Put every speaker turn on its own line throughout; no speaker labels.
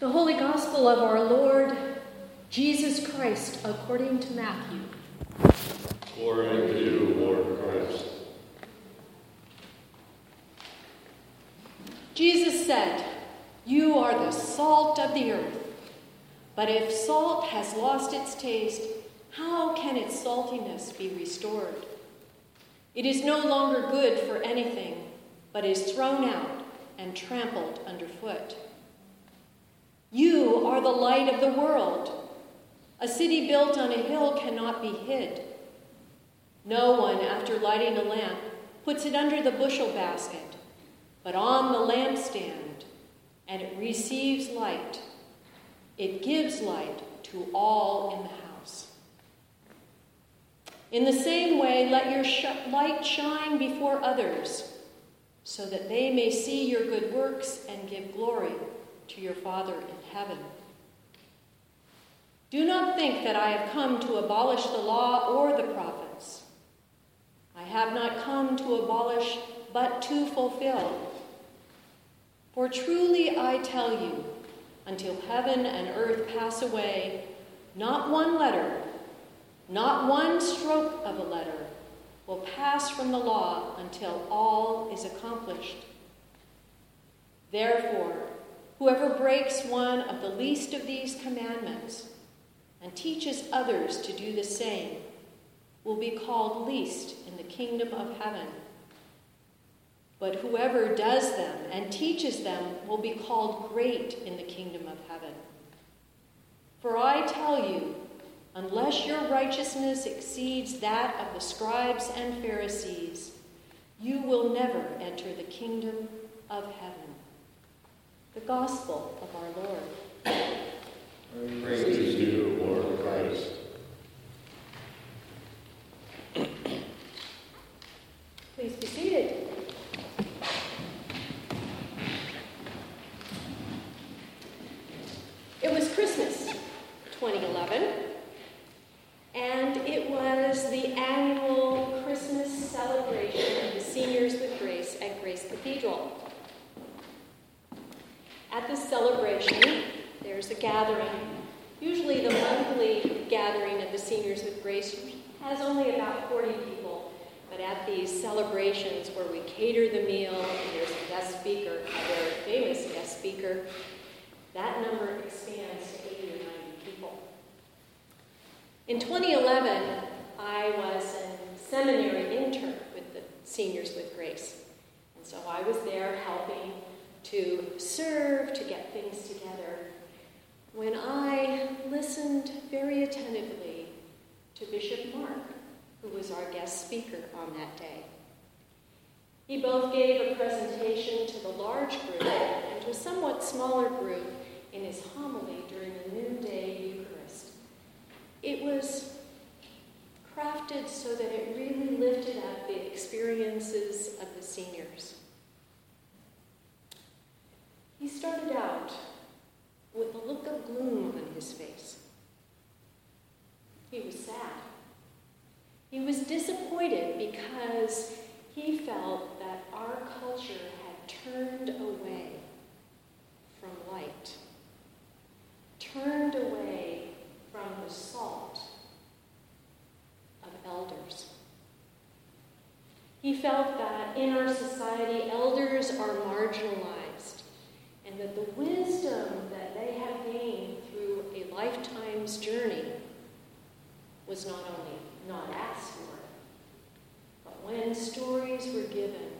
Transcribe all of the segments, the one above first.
The Holy Gospel of our Lord Jesus Christ according to Matthew.
Glory to you, Lord Christ.
Jesus said, You are the salt of the earth. But if salt has lost its taste, how can its saltiness be restored? It is no longer good for anything, but is thrown out and trampled underfoot. You are the light of the world. A city built on a hill cannot be hid. No one, after lighting a lamp, puts it under the bushel basket, but on the lampstand, and it receives light. It gives light to all in the house. In the same way, let your sh- light shine before others, so that they may see your good works and give glory to your Father in heaven. Do not think that I have come to abolish the law or the prophets. I have not come to abolish, but to fulfill. For truly I tell you, until heaven and earth pass away, not one letter, not one stroke of a letter will pass from the law until all is accomplished. Therefore, whoever breaks one of the least of these commandments and teaches others to do the same will be called least in the kingdom of heaven. But whoever does them and teaches them will be called great in the kingdom of heaven. For I tell you, unless your righteousness exceeds that of the scribes and Pharisees, you will never enter the kingdom of heaven. The Gospel of our
Lord. Praise to you, Lord Christ.
Please be seated. It was Christmas 2011, and it was the annual Christmas celebration of the Seniors with Grace at Grace Cathedral. At this celebration, there's a gathering. Usually, the monthly gathering of the Seniors with Grace has only about 40 people. But at these celebrations where we cater the meal and there's a guest speaker, a very famous guest speaker, that number expands to 80 or 90 people. In 2011, I was a seminary intern with the Seniors with Grace. And so I was there helping to serve, to get things together, when I listened very attentively to Bishop Mark, who was our guest speaker on that day. He both gave a presentation to the large group and to a somewhat smaller group in his homily during the noonday Eucharist. It was crafted so that it really lifted up the experiences of the seniors. He started out with a look of gloom on his face. He was sad. He was disappointed because he felt that our culture had turned away from light, turned away from the salt of elders. He felt that in our society, elders are marginalized and that the wisdom that they have gained through a lifetime's journey was not only not asked for, but when stories were given,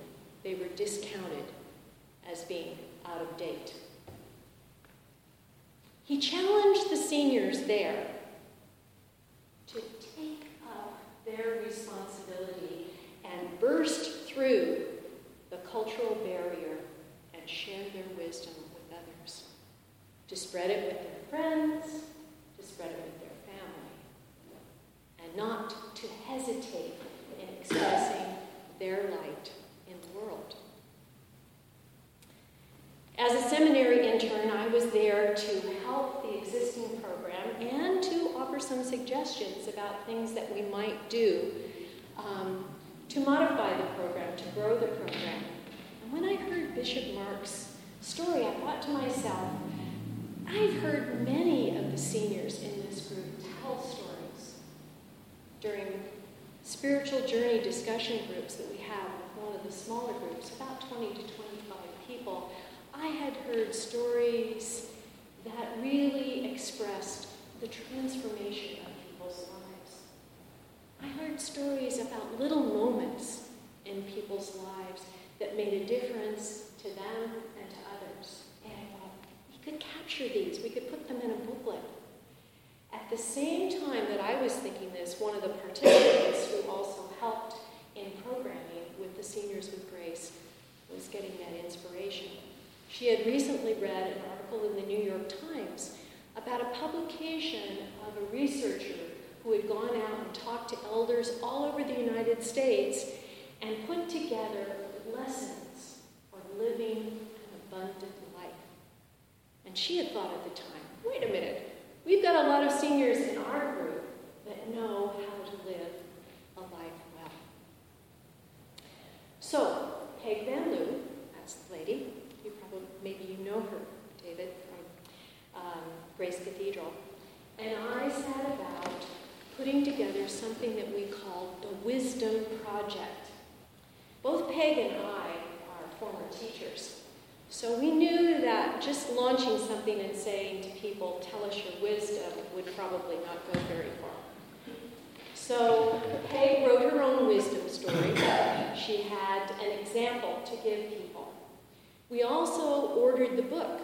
they were discounted as being out of date. He challenged the seniors there to take up their responsibility and burst through the cultural barrier and share their wisdom with others, to spread it with their friends, to spread it with their family, and not to hesitate in expressing their light in the world. As a seminary intern, I was there to help the existing program and to offer some suggestions about things that we might do um, to modify the program, to grow the program. And when I heard Bishop Mark's story, I thought to myself, I've heard many of the seniors in this group tell stories during spiritual journey discussion groups that we have with one of the smaller groups, about 20 to 25 people. I had heard stories that really expressed the transformation people's lives. I heard stories about little moments in people's lives that made a difference to them and to others. And I thought, we could capture these, we could put them in a booklet. At the same time that I was thinking this, one of the participants who also helped in programming with the Seniors with Grace was getting that inspiration. She had recently read an article in the New York Times about a publication of a researcher who had gone out and talked to elders all over the United States and put together lessons for living an abundant life. And she had thought at the time, wait a minute, we've got a lot of seniors in our group that know how to live a life well. So, Peg Van Loo, that's the lady, you probably, maybe you know her, David, from um, Grace Cathedral. And I sat about putting together something that we call the Wisdom Project. Both Peg and I are former teachers. So we knew that just launching something and saying to people, tell us your wisdom, would probably not go very far. So Peg wrote her own wisdom story. She had an example to give people. We also ordered the book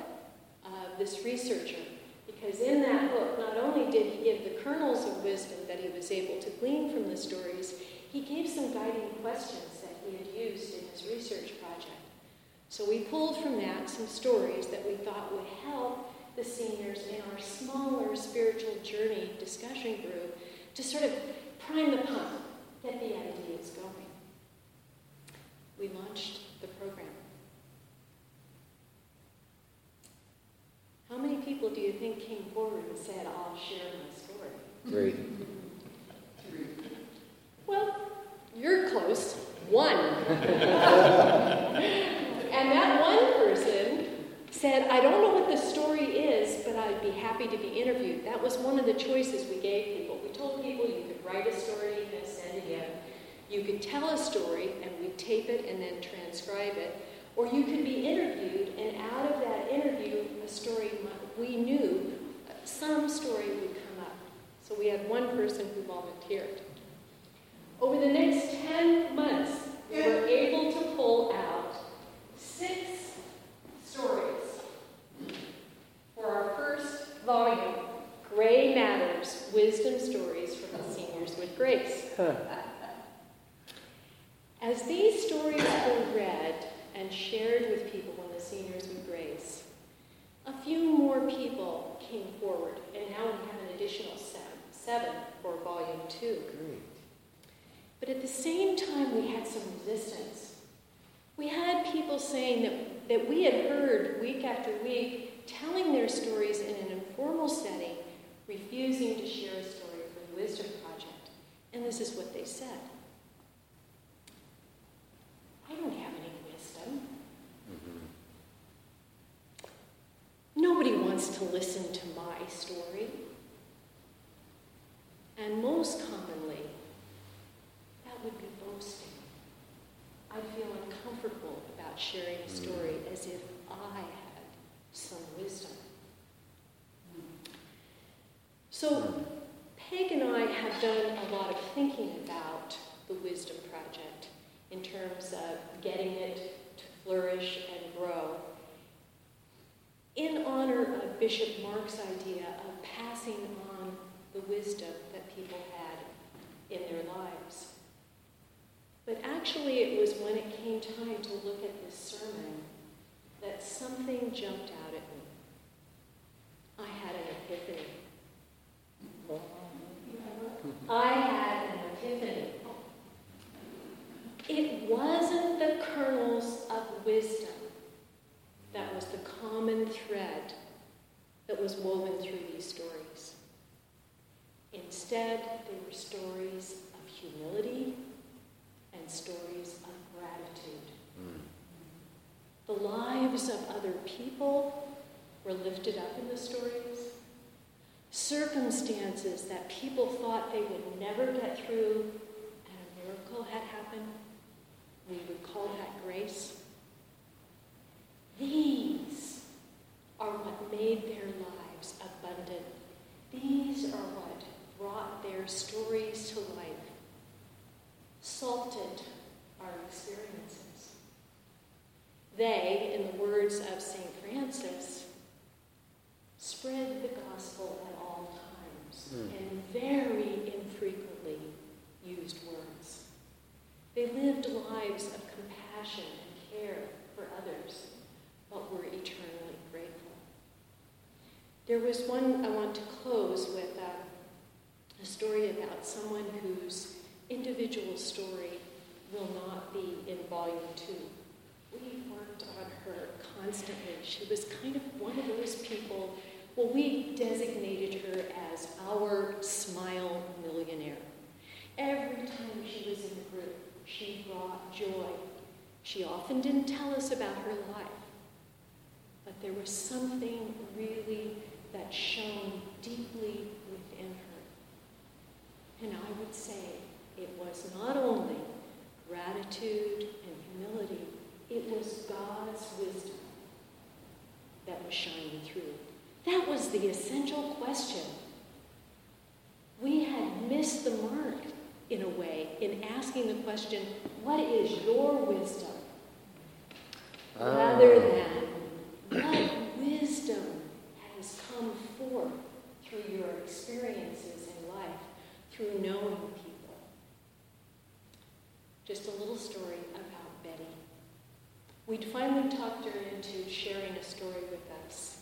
of this researcher because in that book, not only did he give the kernels of wisdom that he was able to glean from the stories, he gave some guiding questions that he had used in his research project. So we pulled from that some stories that we thought would help the seniors in our smaller spiritual journey discussion group to sort of prime the pump, get the ideas going. We launched the program. How many people do you think came forward and said, I'll share my story?
Three.
Well, you're close. One. and that one person said, I don't know what the story is, but I'd be happy to be interviewed. That was one of the choices we gave people. We told people you could write a story and send it in. You could tell a story and we'd tape it and then transcribe it. Or you could be interviewed, and out of that interview, a story we knew some story would come up. So we had one person who volunteered. Over the next 10 months, 7 for volume 2.
Great.
But at the same time, we had some resistance. We had people saying that, that we had heard week after week telling their stories in an informal setting, refusing to share a story for the Wisdom Project. And this is what they said I don't have any wisdom. Mm-hmm. Nobody wants to listen to my story. And most commonly, that would be boasting. I feel uncomfortable about sharing a story mm. as if I had some wisdom. So, hmm. Peg and I have done a lot of thinking about the Wisdom Project in terms of getting it to flourish and grow. In honor of Bishop Mark's idea of passing on the wisdom that people had in their lives. But actually, it was when it came time to look at this sermon that something jumped out at me. I had an epiphany. I had an epiphany. It wasn't the kernels of wisdom that was the common thread that was woven through these stories. Instead, they were stories of humility and stories of gratitude. Hmm. The lives of other people were lifted up in the stories. Circumstances that people thought they would never get through, and a miracle had happened. We would call that grace. These are what made their lives abundant. These are what brought their stories to life, salted our experiences. They, in the words of St. Francis, spread the gospel at all times mm. and very infrequently used words. They lived lives of compassion and care for others, but were eternally grateful. There was one I want to close with about someone whose individual story will not be in volume two. We worked on her constantly. She was kind of one of those people, well, we designated her as our smile millionaire. Every time she was in the group, she brought joy. She often didn't tell us about her life, but there was something really that shone deeply within her. And I would say it was not only gratitude and humility, it was God's wisdom that was shining through. That was the essential question. We had missed the mark in a way in asking the question, What is your wisdom? Oh. Rather than, What wisdom has come forth through your experiences in life, through knowing people? Just a little story about Betty. We'd finally talked her into sharing a story with us,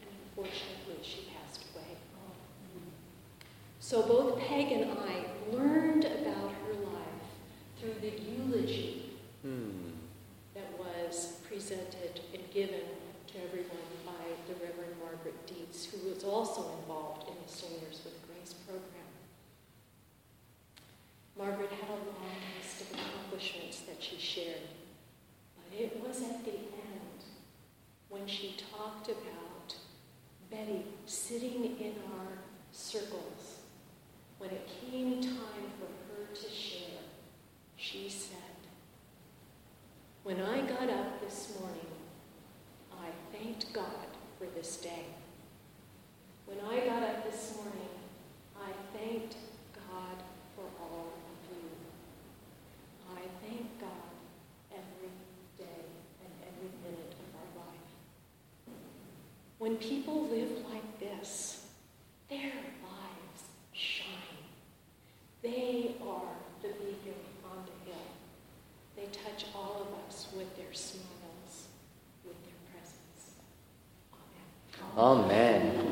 and unfortunately, she passed away. So both Peg and I learned about her life through the eulogy hmm. that was presented and given to everyone by the Reverend Margaret Dietz, who was also involved in the Seniors with Grace program. Margaret had a long list of accomplishments that she shared, but it was at the end when she talked about Betty sitting in our circles when it came time for her to share, she said, When I got up this morning, I thanked God for this day. When I got up this morning, I thanked God for all of you. I thank God every day and every minute of our life. When people live like this, they're they are the beacon on the hill. They touch all of us with their smiles, with their presence. Amen.
Amen.